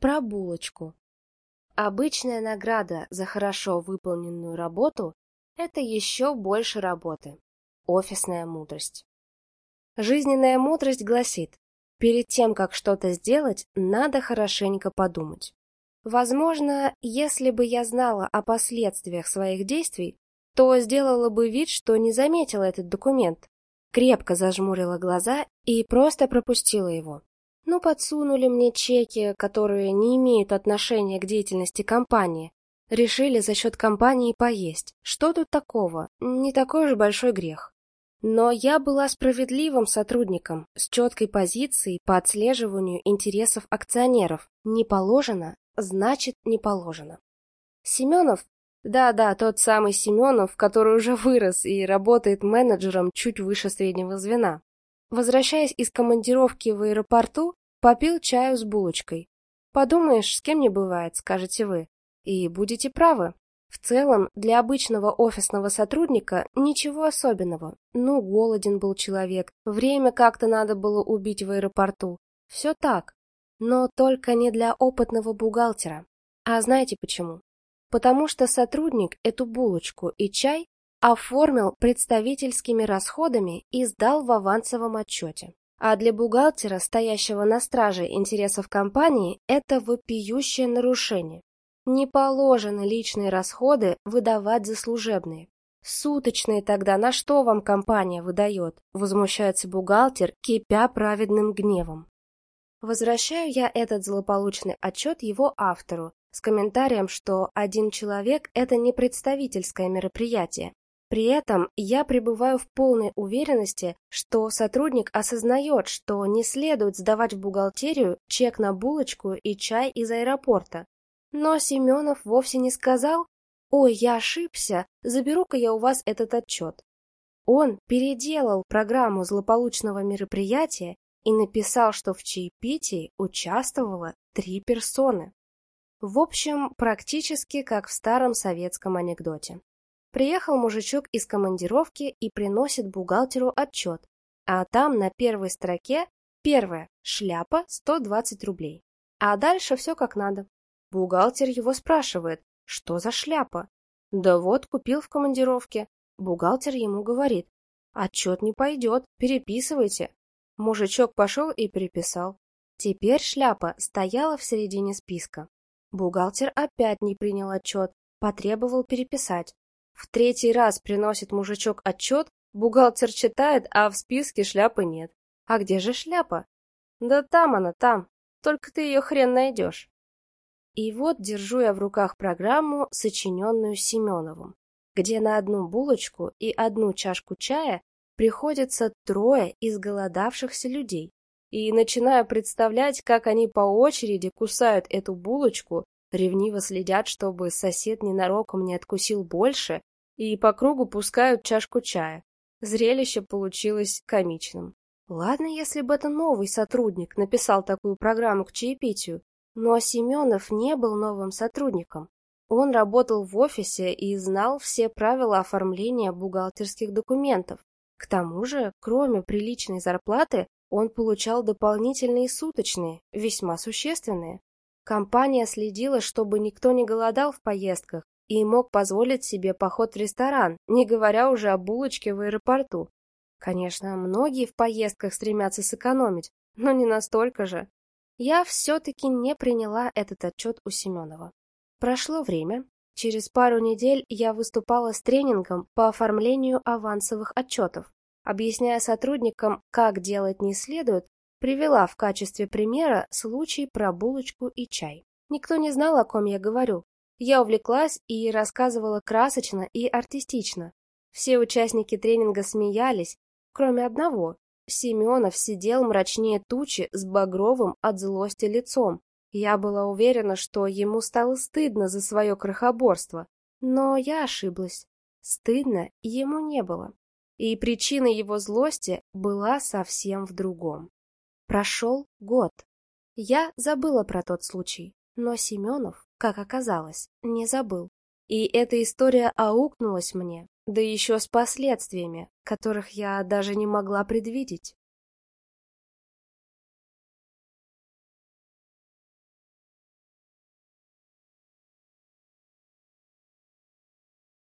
про булочку. Обычная награда за хорошо выполненную работу – это еще больше работы. Офисная мудрость. Жизненная мудрость гласит, перед тем, как что-то сделать, надо хорошенько подумать. Возможно, если бы я знала о последствиях своих действий, то сделала бы вид, что не заметила этот документ, крепко зажмурила глаза и просто пропустила его. Ну, подсунули мне чеки, которые не имеют отношения к деятельности компании. Решили за счет компании поесть. Что тут такого? Не такой уж большой грех. Но я была справедливым сотрудником, с четкой позицией по отслеживанию интересов акционеров. Не положено, значит не положено. Семенов, да-да, тот самый Семенов, который уже вырос и работает менеджером чуть выше среднего звена. Возвращаясь из командировки в аэропорту, попил чаю с булочкой. Подумаешь, с кем не бывает, скажете вы. И будете правы. В целом, для обычного офисного сотрудника ничего особенного. Ну, голоден был человек, время как-то надо было убить в аэропорту. Все так. Но только не для опытного бухгалтера. А знаете почему? Потому что сотрудник эту булочку и чай оформил представительскими расходами и сдал в авансовом отчете. А для бухгалтера, стоящего на страже интересов компании, это вопиющее нарушение. Не положено личные расходы выдавать за служебные. Суточные тогда на что вам компания выдает? Возмущается бухгалтер, кипя праведным гневом. Возвращаю я этот злополучный отчет его автору с комментарием, что один человек – это не представительское мероприятие. При этом я пребываю в полной уверенности, что сотрудник осознает, что не следует сдавать в бухгалтерию чек на булочку и чай из аэропорта, но Семенов вовсе не сказал «Ой, я ошибся, заберу-ка я у вас этот отчет». Он переделал программу злополучного мероприятия и написал, что в чаепитии участвовало три персоны. В общем, практически как в старом советском анекдоте. Приехал мужичок из командировки и приносит бухгалтеру отчет, а там на первой строке первое – шляпа 120 рублей. А дальше все как надо. Бухгалтер его спрашивает, что за шляпа? Да вот, купил в командировке. Бухгалтер ему говорит, отчет не пойдет, переписывайте. Мужичок пошел и переписал. Теперь шляпа стояла в середине списка. Бухгалтер опять не принял отчет, потребовал переписать. В третий раз приносит мужичок отчет, бухгалтер читает, а в списке шляпы нет. А где же шляпа? Да там она, там. Только ты ее хрен найдешь. И вот держу я в руках программу, сочиненную Семеновым, где на одну булочку и одну чашку чая приходится трое изголодавшихся людей. И начинаю представлять, как они по очереди кусают эту булочку, ревниво следят, чтобы сосед ненароком не откусил больше, и по кругу пускают чашку чая. Зрелище получилось комичным. Ладно, если бы это новый сотрудник написал такую программу к чаепитию, но Семенов не был новым сотрудником. Он работал в офисе и знал все правила оформления бухгалтерских документов. К тому же, кроме приличной зарплаты, он получал дополнительные суточные, весьма существенные. Компания следила, чтобы никто не голодал в поездках и мог позволить себе поход в ресторан, не говоря уже о булочке в аэропорту. Конечно, многие в поездках стремятся сэкономить, но не настолько же я все-таки не приняла этот отчет у Семенова. Прошло время. Через пару недель я выступала с тренингом по оформлению авансовых отчетов. Объясняя сотрудникам, как делать не следует, привела в качестве примера случай про булочку и чай. Никто не знал, о ком я говорю. Я увлеклась и рассказывала красочно и артистично. Все участники тренинга смеялись, кроме одного, Семенов сидел мрачнее тучи с багровым от злости лицом. Я была уверена, что ему стало стыдно за свое крохоборство. Но я ошиблась. Стыдно ему не было. И причина его злости была совсем в другом. Прошел год. Я забыла про тот случай, но Семенов, как оказалось, не забыл. И эта история аукнулась мне, да еще с последствиями, которых я даже не могла предвидеть.